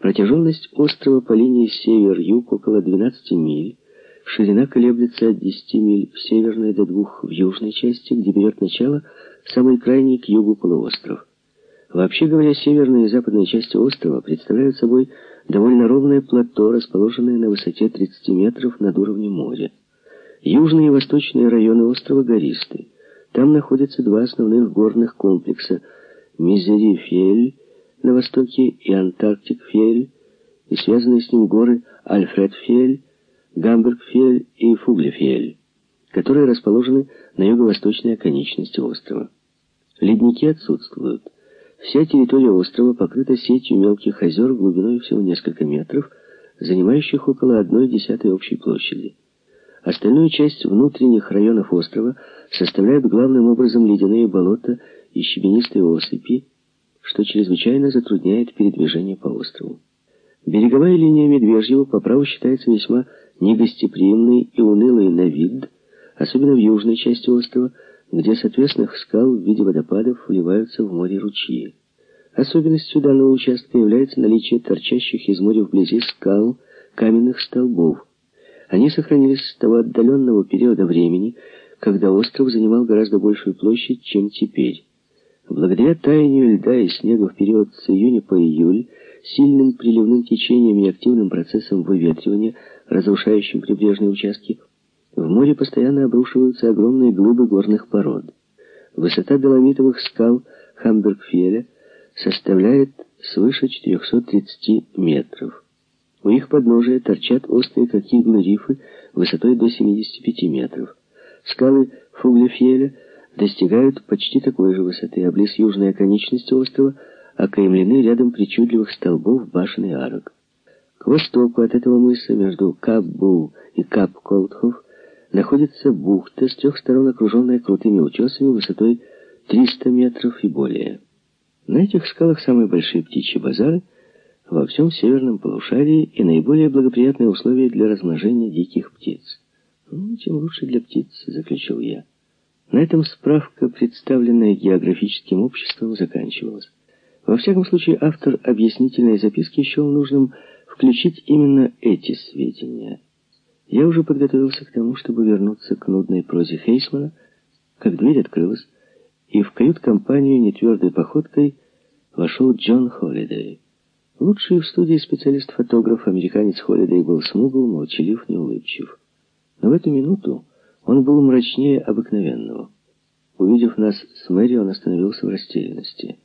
Протяженность острова по линии север-юг около 12 миль, ширина колеблется от 10 миль в северной до двух в южной части, где берет начало самый крайний к югу полуостров. Вообще говоря, северная и западная части острова представляют собой довольно ровное плато, расположенное на высоте 30 метров над уровнем моря. Южные и восточные районы острова гористы. Там находятся два основных горных комплекса – Мизерифель на востоке и Антарктик-Фель, и связанные с ним горы Альфред-Фель, Гамбург-Фель и Фуглефель, которые расположены на юго-восточной оконечности острова. Ледники отсутствуют. Вся территория острова покрыта сетью мелких озер глубиной всего несколько метров, занимающих около одной десятой общей площади. Остальную часть внутренних районов острова составляют главным образом ледяные болота и щебенистые осыпи, что чрезвычайно затрудняет передвижение по острову. Береговая линия Медвежьего по праву считается весьма негостеприимной и унылой на вид, особенно в южной части острова, где с отвесных скал в виде водопадов вливаются в море ручьи. Особенностью данного участка является наличие торчащих из моря вблизи скал каменных столбов. Они сохранились с того отдаленного периода времени, когда остров занимал гораздо большую площадь, чем теперь. Благодаря таянию льда и снега в период с июня по июль, сильным приливным течением и активным процессом выветривания, разрушающим прибрежные участки, в море постоянно обрушиваются огромные глыбы горных пород. Высота доломитовых скал Хамбергфеля составляет свыше 430 метров. У их подножия торчат острые, как иглы, рифы высотой до 75 метров. Скалы Фуглефеля достигают почти такой же высоты, а близ южной оконечности острова окаймлены рядом причудливых столбов башен и арок. К востоку от этого мыса, между Кап-Бул и Кап-Колтхов, находится бухта, с трех сторон окруженная крутыми утесами высотой 300 метров и более. На этих скалах самые большие птичьи базары во всем северном полушарии и наиболее благоприятные условия для размножения диких птиц. «Ну, тем лучше для птиц», — заключил я. На этом справка, представленная географическим обществом, заканчивалась. Во всяком случае, автор объяснительной записки счел нужным включить именно эти сведения. Я уже подготовился к тому, чтобы вернуться к нудной прозе Хейсмана, как дверь открылась, и в кают-компанию нетвердой походкой вошел Джон Холлидей. Лучший в студии специалист-фотограф, американец Холлидей, был смугл, молчалив, неулыбчив. Но в эту минуту он был мрачнее обыкновенного. Увидев нас с Мэри, он остановился в растерянности.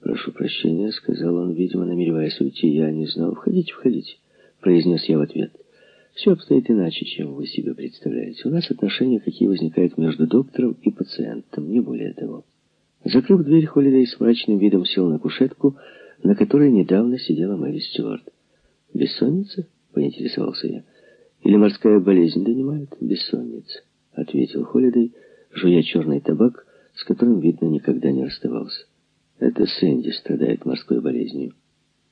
«Прошу прощения», — сказал он, видимо, намереваясь уйти. «Я не знал. Входите, входите», — произнес я в ответ. «Все обстоит иначе, чем вы себе представляете. У нас отношения, какие возникают между доктором и пациентом, не более того». Закрыв дверь, Холидей с мрачным видом сел на кушетку, на которой недавно сидела Мэри Стюарт. «Бессонница?» — поинтересовался я. «Или морская болезнь донимает?» «Бессонница» ответил Холидей, жуя черный табак, с которым, видно, никогда не расставался. Это Сэнди страдает морской болезнью.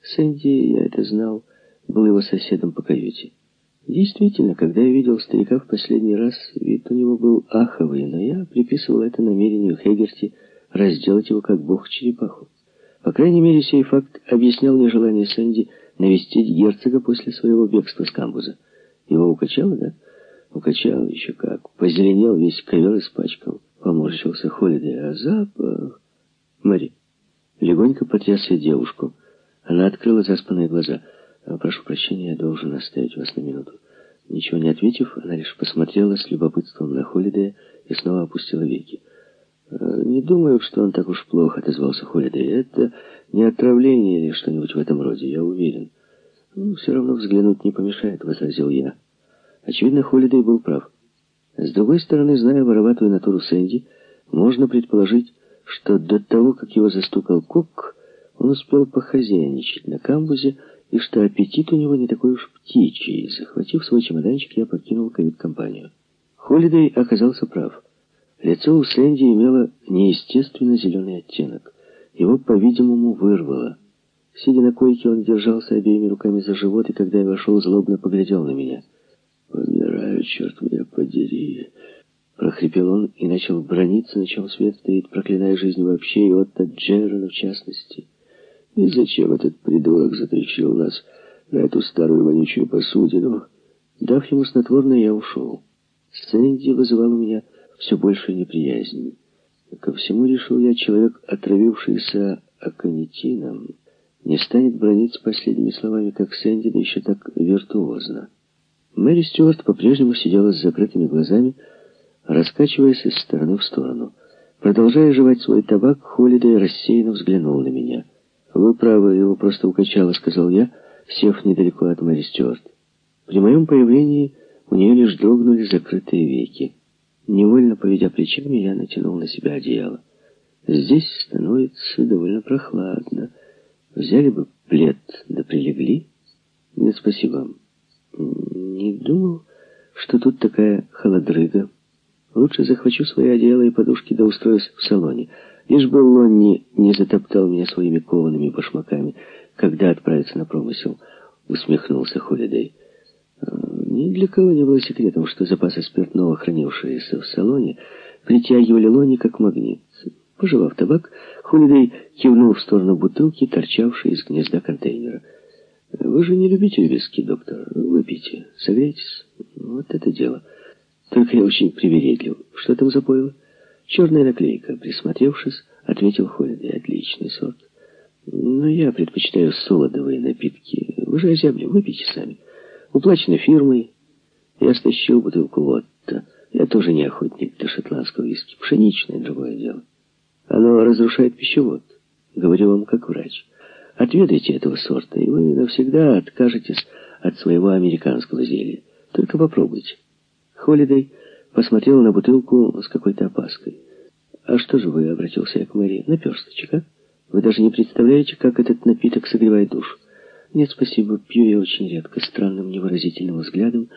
Сэнди, я это знал, был его соседом по каюте. Действительно, когда я видел старика в последний раз, вид у него был аховый, но я приписывал это намерению Хегерти разделать его как бог черепаху. По крайней мере, сей факт объяснял нежелание Сэнди навестить герцога после своего бегства с камбуза. Его укачало, да? Укачал еще как. Позеленел, весь ковер испачкал. Поморщился Холидей. А запах... Мари. Легонько потряс я девушку. Она открыла заспанные глаза. «А, «Прошу прощения, я должен оставить вас на минуту». Ничего не ответив, она лишь посмотрела с любопытством на Холидея и снова опустила веки. «А, «Не думаю, что он так уж плохо», — отозвался Холидей. «Это не отравление или что-нибудь в этом роде, я уверен». «Ну, все равно взглянуть не помешает», — возразил я. Очевидно, Холидей был прав. С другой стороны, зная вороватую натуру Сэнди, можно предположить, что до того, как его застукал Кок, он успел похозяйничать на камбузе, и что аппетит у него не такой уж птичий. Захватив свой чемоданчик, я покинул кают-компанию. Холидей оказался прав. Лицо у Сэнди имело неестественно зеленый оттенок. Его, по-видимому, вырвало. Сидя на койке, он держался обеими руками за живот, и когда я вошел, злобно поглядел на меня — «Помираю, черт меня подери!» Прохрипел он и начал брониться, на чем свет стоит, проклиная жизнь вообще и Отто Джеррона в частности. И зачем этот придурок затащил нас на эту старую вонючую посудину? Дав ему снотворное, я ушел. Сэнди вызывал у меня все больше неприязнь. Ко всему решил я, человек, отравившийся аконитином, не станет брониться последними словами, как Сэнди, еще так виртуозно. Мэри Стюарт по-прежнему сидела с закрытыми глазами, раскачиваясь из стороны в сторону. Продолжая жевать свой табак, Холидей рассеянно взглянул на меня. «Вы правы, его просто укачало», — сказал я, сев недалеко от Мэри Стюарт. При моем появлении у нее лишь дрогнули закрытые веки. Невольно поведя плечами, я натянул на себя одеяло. Здесь становится довольно прохладно. Взяли бы плед, да прилегли. Нет, спасибо. Не думал, что тут такая холодрыга. Лучше захвачу свои одеяла и подушки, да устроюсь в салоне. Лишь бы Лонни не затоптал меня своими коваными башмаками, когда отправится на промысел, усмехнулся Холидей. Ни для кого не было секретом, что запасы спиртного, хранившиеся в салоне, притягивали Лони как магнит. Пожевав табак, Холидей кивнул в сторону бутылки, торчавшей из гнезда контейнера. «Вы же не любите виски, доктор. Выпейте, согрейтесь. Вот это дело. Только я очень привередлив. Что там за пойло?» «Черная наклейка». Присмотревшись, ответил Холидей. «Отличный сорт. Но я предпочитаю солодовые напитки. Вы же озябли, выпейте сами». Уплачено фирмой. Я стащил бутылку Лотта. Я тоже не охотник до шотландского виски. Пшеничное другое дело. Оно разрушает пищевод. Говорю вам как врач. Отведайте этого сорта, и вы навсегда откажетесь от своего американского зелья. Только попробуйте. Холидей посмотрел на бутылку с какой-то опаской. «А что же вы?» — обратился я к Мэри. «Наперсточек, а? Вы даже не представляете, как этот напиток согревает душу. «Нет, спасибо, пью я очень редко», — странным невыразительным взглядом